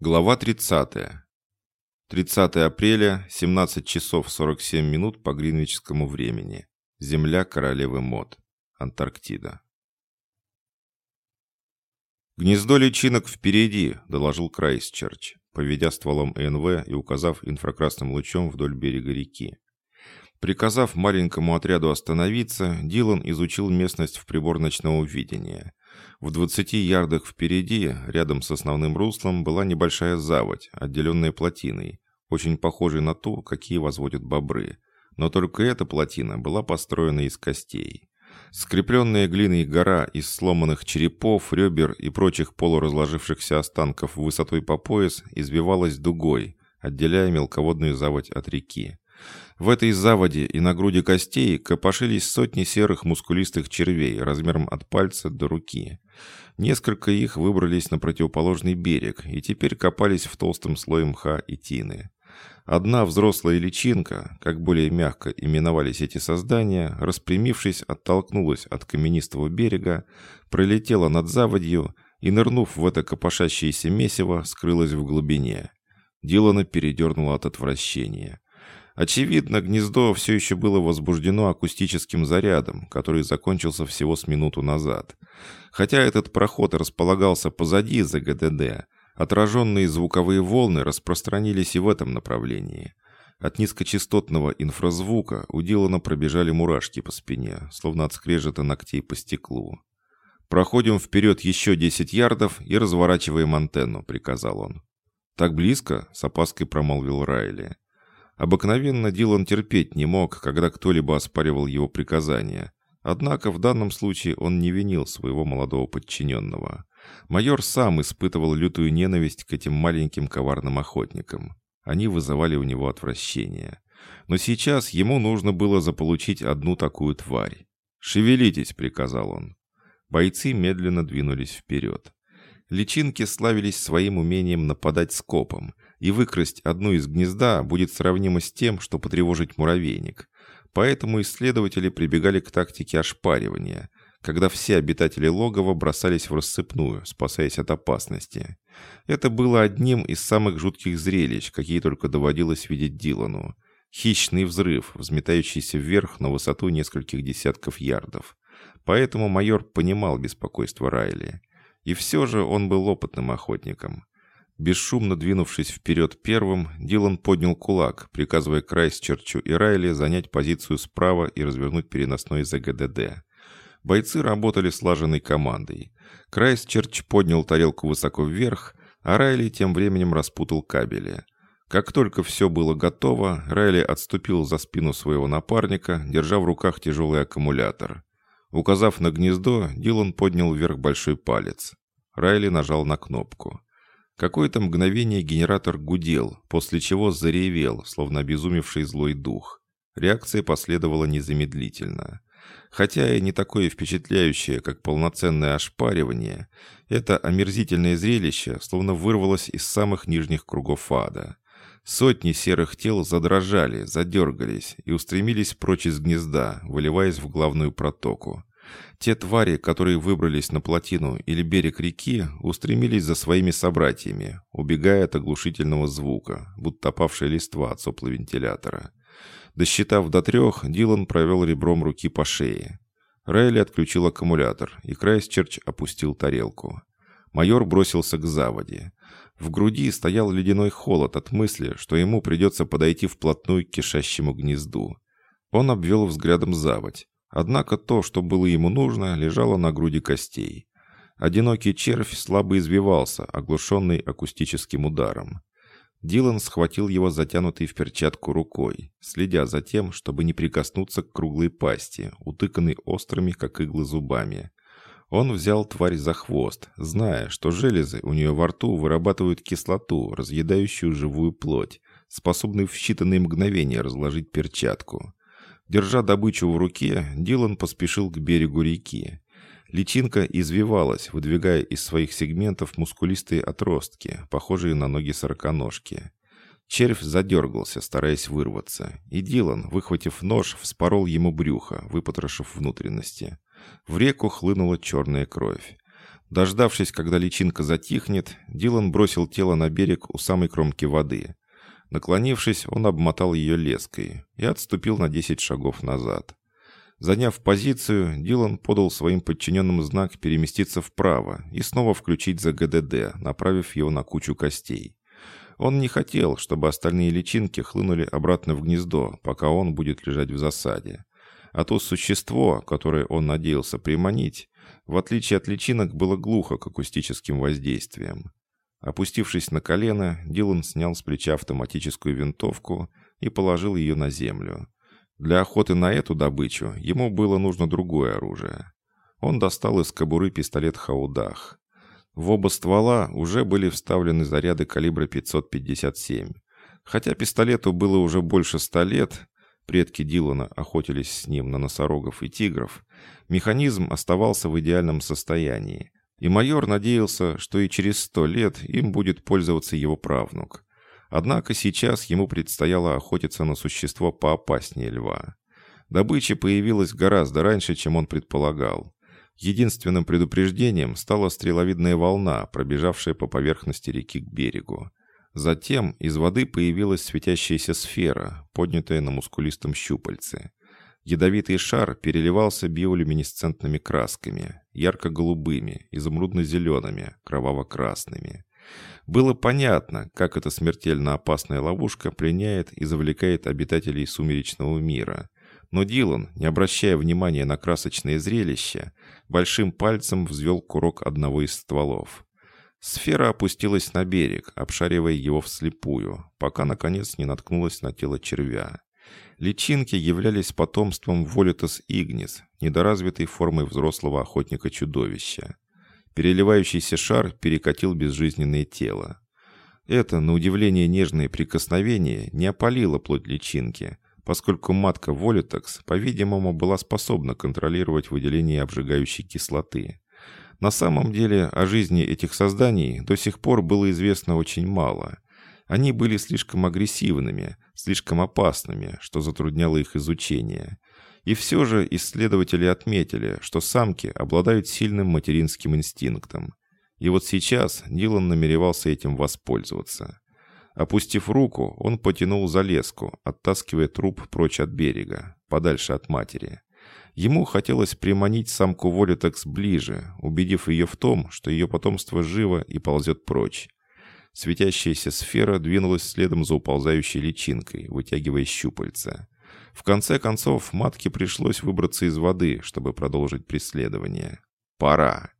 Глава 30. 30 апреля, 17 часов 47 минут по гринвичскому времени. Земля королевы Мод. Антарктида. «Гнездо личинок впереди», — доложил Крайсчерч, поведя стволом ЭНВ и указав инфракрасным лучом вдоль берега реки. Приказав маленькому отряду остановиться, Дилан изучил местность в прибор ночного видения. В 20 ярдах впереди, рядом с основным руслом, была небольшая заводь, отделенная плотиной, очень похожей на ту, какие возводят бобры. Но только эта плотина была построена из костей. Скрепленная глиной гора из сломанных черепов, ребер и прочих полуразложившихся останков высотой по пояс извивалась дугой, отделяя мелководную заводь от реки. В этой заводе и на груди костей копошились сотни серых мускулистых червей размером от пальца до руки. Несколько их выбрались на противоположный берег и теперь копались в толстом слое мха и тины. Одна взрослая личинка, как более мягко именовались эти создания, распрямившись, оттолкнулась от каменистого берега, пролетела над заводью и, нырнув в это копошащееся месиво, скрылась в глубине. Дилана передернула от отвращения. Очевидно, гнездо все еще было возбуждено акустическим зарядом, который закончился всего с минуту назад. Хотя этот проход располагался позади ЗГДД, отраженные звуковые волны распространились и в этом направлении. От низкочастотного инфразвука у Дилана пробежали мурашки по спине, словно от скрежета ногтей по стеклу. «Проходим вперед еще 10 ярдов и разворачиваем антенну», — приказал он. «Так близко?» — с опаской промолвил Райли. Обыкновенно Дилан терпеть не мог, когда кто-либо оспаривал его приказания. Однако в данном случае он не винил своего молодого подчиненного. Майор сам испытывал лютую ненависть к этим маленьким коварным охотникам. Они вызывали у него отвращение. Но сейчас ему нужно было заполучить одну такую тварь. «Шевелитесь», — приказал он. Бойцы медленно двинулись вперед. Личинки славились своим умением нападать скопом, и выкрасть одну из гнезда будет сравнимо с тем, что потревожить муравейник. Поэтому исследователи прибегали к тактике ошпаривания, когда все обитатели логова бросались в рассыпную, спасаясь от опасности. Это было одним из самых жутких зрелищ, какие только доводилось видеть Дилану. Хищный взрыв, взметающийся вверх на высоту нескольких десятков ярдов. Поэтому майор понимал беспокойство Райли. И все же он был опытным охотником. Бесшумно двинувшись вперед первым, Дилан поднял кулак, приказывая Крайсчерчу и Райли занять позицию справа и развернуть переносной ЗГДД. Бойцы работали слаженной командой. Крайсчерч поднял тарелку высоко вверх, а Райли тем временем распутал кабели. Как только все было готово, Райли отступил за спину своего напарника, держа в руках тяжелый аккумулятор. Указав на гнездо, Дилан поднял вверх большой палец. Райли нажал на кнопку. Какое-то мгновение генератор гудел, после чего заревел, словно обезумевший злой дух. Реакция последовала незамедлительно. Хотя и не такое впечатляющее, как полноценное ошпаривание, это омерзительное зрелище словно вырвалось из самых нижних кругов ада. Сотни серых тел задрожали, задергались и устремились прочь из гнезда, выливаясь в главную протоку. Те твари, которые выбрались на плотину или берег реки, устремились за своими собратьями, убегая от оглушительного звука, будто опавшая листва от сопла вентилятора. Досчитав до трех, Дилан провел ребром руки по шее. Райли отключил аккумулятор, и Крайсчерч опустил тарелку. Майор бросился к заводе. В груди стоял ледяной холод от мысли, что ему придется подойти вплотную к кишащему гнезду. Он обвел взглядом заводь. Однако то, что было ему нужно, лежало на груди костей. Одинокий червь слабо извивался, оглушенный акустическим ударом. Дилан схватил его затянутой в перчатку рукой, следя за тем, чтобы не прикоснуться к круглой пасти, утыканной острыми, как иглы, зубами. Он взял тварь за хвост, зная, что железы у нее во рту вырабатывают кислоту, разъедающую живую плоть, способную в считанные мгновения разложить перчатку. Держа добычу в руке, Дилан поспешил к берегу реки. Личинка извивалась, выдвигая из своих сегментов мускулистые отростки, похожие на ноги сороконожки. Червь задергался, стараясь вырваться, и Дилан, выхватив нож, вспорол ему брюхо, выпотрошив внутренности. В реку хлынула черная кровь. Дождавшись, когда личинка затихнет, Дилан бросил тело на берег у самой кромки воды. Наклонившись, он обмотал ее леской и отступил на 10 шагов назад. Заняв позицию, Дилан подал своим подчиненным знак переместиться вправо и снова включить за ГДД, направив его на кучу костей. Он не хотел, чтобы остальные личинки хлынули обратно в гнездо, пока он будет лежать в засаде. А то существо, которое он надеялся приманить, в отличие от личинок, было глухо к акустическим воздействиям. Опустившись на колено, Дилан снял с плеча автоматическую винтовку и положил ее на землю. Для охоты на эту добычу ему было нужно другое оружие. Он достал из кобуры пистолет «Хаудах». В оба ствола уже были вставлены заряды калибра 557. Хотя пистолету было уже больше ста лет, предки Дилана охотились с ним на носорогов и тигров, механизм оставался в идеальном состоянии, и майор надеялся, что и через сто лет им будет пользоваться его правнук. Однако сейчас ему предстояло охотиться на существо поопаснее льва. Добыча появилась гораздо раньше, чем он предполагал. Единственным предупреждением стала стреловидная волна, пробежавшая по поверхности реки к берегу. Затем из воды появилась светящаяся сфера, поднятая на мускулистом щупальце. Ядовитый шар переливался биолюминесцентными красками, ярко-голубыми, изумрудно-зелеными, кроваво-красными. Было понятно, как эта смертельно опасная ловушка пленяет и завлекает обитателей сумеречного мира. Но Дилан, не обращая внимания на красочное зрелище, большим пальцем взвел курок одного из стволов. Сфера опустилась на берег, обшаривая его вслепую, пока, наконец, не наткнулась на тело червя. Личинки являлись потомством Волитас игнис, недоразвитой формой взрослого охотника-чудовища. Переливающийся шар перекатил безжизненное тело. Это, на удивление нежное прикосновение, не опалило плоть личинки, поскольку матка Волитакс, по-видимому, была способна контролировать выделение обжигающей кислоты. На самом деле о жизни этих созданий до сих пор было известно очень мало. Они были слишком агрессивными, слишком опасными, что затрудняло их изучение. И все же исследователи отметили, что самки обладают сильным материнским инстинктом. И вот сейчас Дилан намеревался этим воспользоваться. Опустив руку, он потянул за леску, оттаскивая труп прочь от берега, подальше от матери. Ему хотелось приманить самку Волитекс ближе, убедив ее в том, что ее потомство живо и ползет прочь. Светящаяся сфера двинулась следом за уползающей личинкой, вытягивая щупальца. В конце концов, матке пришлось выбраться из воды, чтобы продолжить преследование. Пора.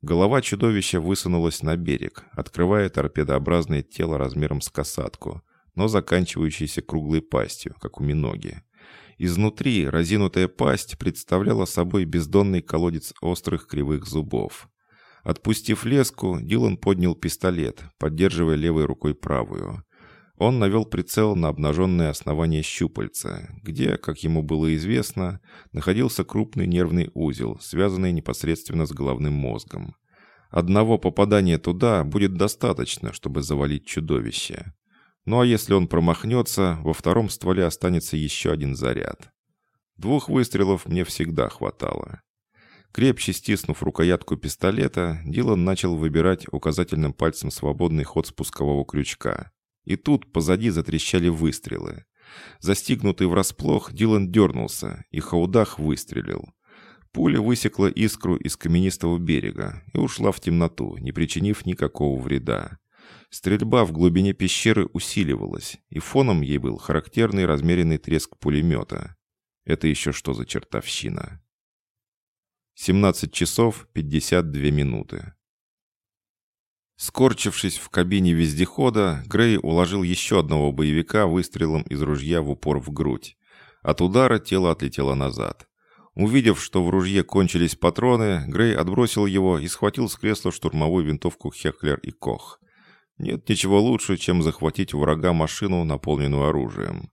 Голова чудовища высунулась на берег, открывая торпедообразное тело размером с касатку, но заканчивающейся круглой пастью, как у миноги. Изнутри разинутая пасть представляла собой бездонный колодец острых кривых зубов. Отпустив леску, Дилан поднял пистолет, поддерживая левой рукой правую. Он навел прицел на обнаженное основание щупальца, где, как ему было известно, находился крупный нервный узел, связанный непосредственно с головным мозгом. Одного попадания туда будет достаточно, чтобы завалить чудовище. Ну а если он промахнется, во втором стволе останется еще один заряд. Двух выстрелов мне всегда хватало. Крепче стиснув рукоятку пистолета, Дилан начал выбирать указательным пальцем свободный ход спускового крючка. И тут позади затрещали выстрелы. Застигнутый врасплох, Дилан дернулся, и Хаудах выстрелил. Пуля высекла искру из каменистого берега и ушла в темноту, не причинив никакого вреда. Стрельба в глубине пещеры усиливалась, и фоном ей был характерный размеренный треск пулемета. Это еще что за чертовщина? 17 часов 52 минуты. Скорчившись в кабине вездехода, Грей уложил еще одного боевика выстрелом из ружья в упор в грудь. От удара тело отлетело назад. Увидев, что в ружье кончились патроны, Грей отбросил его и схватил с кресла штурмовую винтовку Хеклер и Кох. Нет ничего лучше, чем захватить у врага машину, наполненную оружием.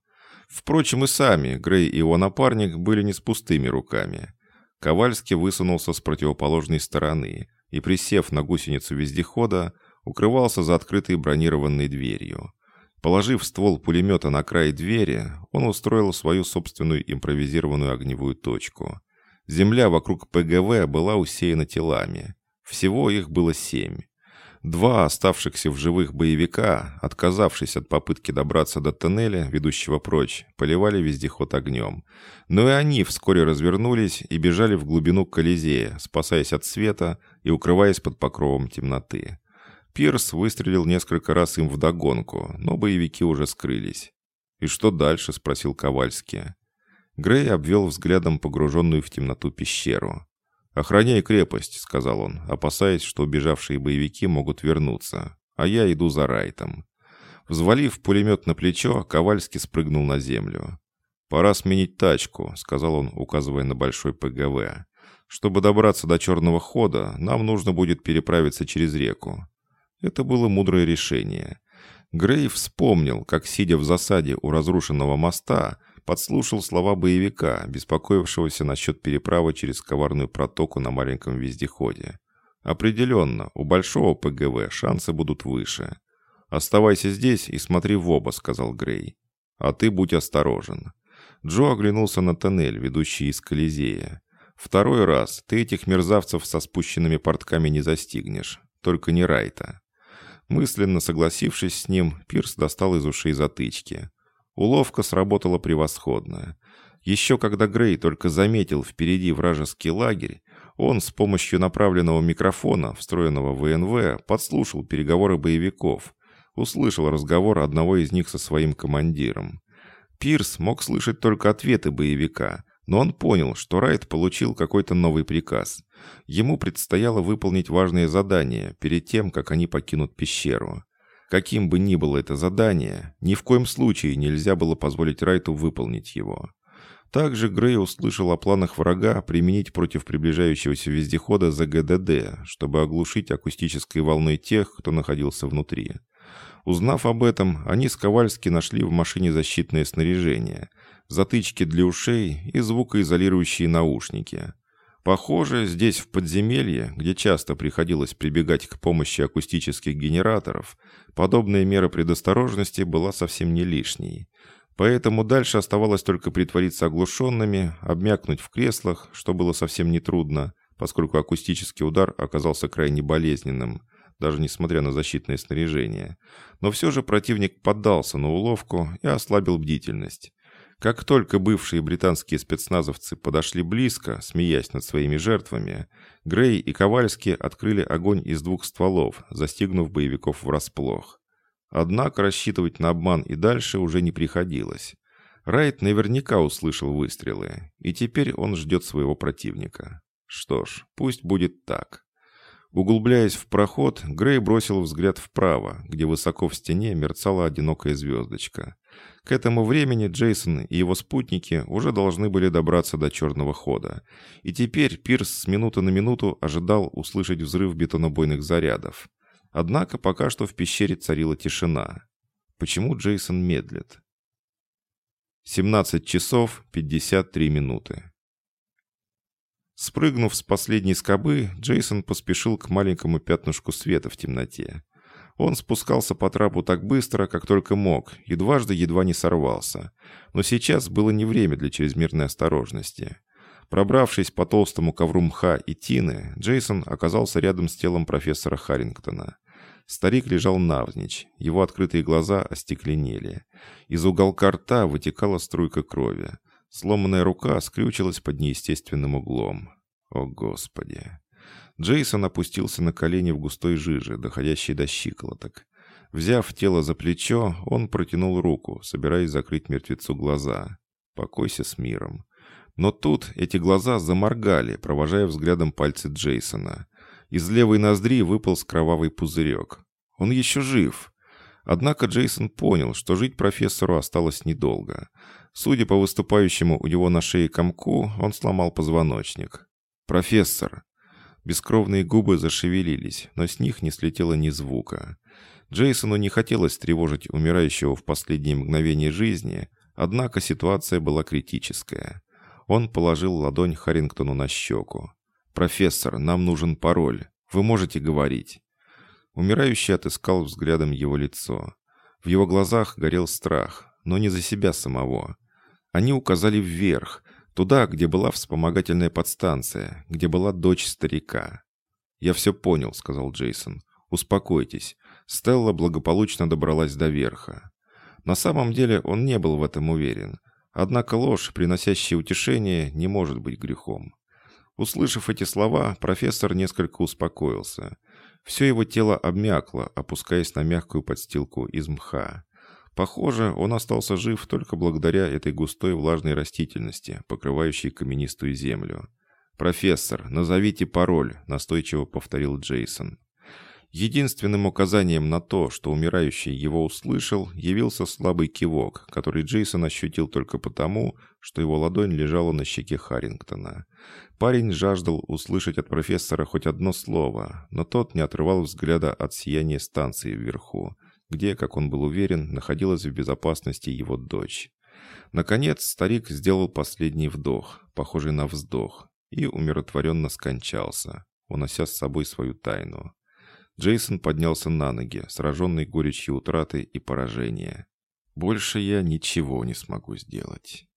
Впрочем, и сами Грей и его напарник были не с пустыми руками. Ковальский высунулся с противоположной стороны и, присев на гусеницу вездехода, укрывался за открытой бронированной дверью. Положив ствол пулемета на край двери, он устроил свою собственную импровизированную огневую точку. Земля вокруг ПГВ была усеяна телами. Всего их было семь. Два оставшихся в живых боевика, отказавшись от попытки добраться до тоннеля, ведущего прочь, поливали вездеход огнем. Но и они вскоре развернулись и бежали в глубину Колизея, спасаясь от света и укрываясь под покровом темноты. Пирс выстрелил несколько раз им вдогонку, но боевики уже скрылись. «И что дальше?» — спросил Ковальский. Грей обвел взглядом погруженную в темноту пещеру. «Охраняй крепость», — сказал он, опасаясь, что убежавшие боевики могут вернуться. «А я иду за Райтом». Взвалив пулемет на плечо, Ковальский спрыгнул на землю. «Пора сменить тачку», — сказал он, указывая на большой ПГВ. «Чтобы добраться до черного хода, нам нужно будет переправиться через реку». Это было мудрое решение. Грей вспомнил, как, сидя в засаде у разрушенного моста, подслушал слова боевика, беспокоившегося насчет переправы через коварную протоку на маленьком вездеходе. Определенно, у большого ПГВ шансы будут выше. «Оставайся здесь и смотри в оба», — сказал Грей. «А ты будь осторожен». Джо оглянулся на тоннель, ведущий из Колизея. «Второй раз ты этих мерзавцев со спущенными портками не застигнешь. Только не Райта». Мысленно согласившись с ним, Пирс достал из ушей затычки. Уловка сработала превосходно. Еще когда Грей только заметил впереди вражеский лагерь, он с помощью направленного микрофона, встроенного в ВНВ, подслушал переговоры боевиков, услышал разговор одного из них со своим командиром. Пирс мог слышать только ответы боевика, но он понял, что Райт получил какой-то новый приказ. Ему предстояло выполнить важное задание перед тем, как они покинут пещеру. Каким бы ни было это задание, ни в коем случае нельзя было позволить Райту выполнить его. Также Грей услышал о планах врага применить против приближающегося вездехода ЗГДД, чтобы оглушить акустической волной тех, кто находился внутри. Узнав об этом, они с Ковальски нашли в машине защитное снаряжение, затычки для ушей и звукоизолирующие наушники. Похоже, здесь, в подземелье, где часто приходилось прибегать к помощи акустических генераторов, подобная мера предосторожности была совсем не лишней. Поэтому дальше оставалось только притвориться оглушенными, обмякнуть в креслах, что было совсем нетрудно, поскольку акустический удар оказался крайне болезненным, даже несмотря на защитное снаряжение. Но все же противник поддался на уловку и ослабил бдительность. Как только бывшие британские спецназовцы подошли близко, смеясь над своими жертвами, Грей и Ковальский открыли огонь из двух стволов, застигнув боевиков врасплох. Однако рассчитывать на обман и дальше уже не приходилось. Райт наверняка услышал выстрелы, и теперь он ждет своего противника. Что ж, пусть будет так. Углубляясь в проход, Грей бросил взгляд вправо, где высоко в стене мерцала одинокая звездочка. К этому времени Джейсон и его спутники уже должны были добраться до черного хода. И теперь Пирс с минуты на минуту ожидал услышать взрыв бетонобойных зарядов. Однако пока что в пещере царила тишина. Почему Джейсон медлит? 17 часов 53 минуты. Спрыгнув с последней скобы, Джейсон поспешил к маленькому пятнышку света в темноте. Он спускался по трапу так быстро, как только мог, и дважды едва не сорвался. Но сейчас было не время для чрезмерной осторожности. Пробравшись по толстому ковру мха и тины, Джейсон оказался рядом с телом профессора Харрингтона. Старик лежал навзничь, его открытые глаза остекленели. Из уголка рта вытекала струйка крови. Сломанная рука скрючилась под неестественным углом. О, Господи! Джейсон опустился на колени в густой жиже, доходящей до щиколоток. Взяв тело за плечо, он протянул руку, собираясь закрыть мертвецу глаза. «Покойся с миром». Но тут эти глаза заморгали, провожая взглядом пальцы Джейсона. Из левой ноздри выпал кровавый пузырек. Он еще жив. Однако Джейсон понял, что жить профессору осталось недолго. Судя по выступающему у него на шее комку, он сломал позвоночник. «Профессор!» Бескровные губы зашевелились, но с них не слетело ни звука. Джейсону не хотелось тревожить умирающего в последние мгновения жизни, однако ситуация была критическая. Он положил ладонь Харрингтону на щеку. «Профессор, нам нужен пароль. Вы можете говорить?» Умирающий отыскал взглядом его лицо. В его глазах горел страх, но не за себя самого. Они указали вверх, Туда, где была вспомогательная подстанция, где была дочь старика. «Я все понял», — сказал Джейсон. «Успокойтесь. Стелла благополучно добралась до верха». На самом деле он не был в этом уверен. Однако ложь, приносящая утешение, не может быть грехом. Услышав эти слова, профессор несколько успокоился. Все его тело обмякло, опускаясь на мягкую подстилку из мха. Похоже, он остался жив только благодаря этой густой влажной растительности, покрывающей каменистую землю. «Профессор, назовите пароль», — настойчиво повторил Джейсон. Единственным указанием на то, что умирающий его услышал, явился слабый кивок, который Джейсон ощутил только потому, что его ладонь лежала на щеке Харрингтона. Парень жаждал услышать от профессора хоть одно слово, но тот не отрывал взгляда от сияния станции вверху, где, как он был уверен, находилась в безопасности его дочь. Наконец старик сделал последний вдох, похожий на вздох, и умиротворенно скончался, унося с собой свою тайну. Джейсон поднялся на ноги, сраженный горечью утраты и поражения. «Больше я ничего не смогу сделать».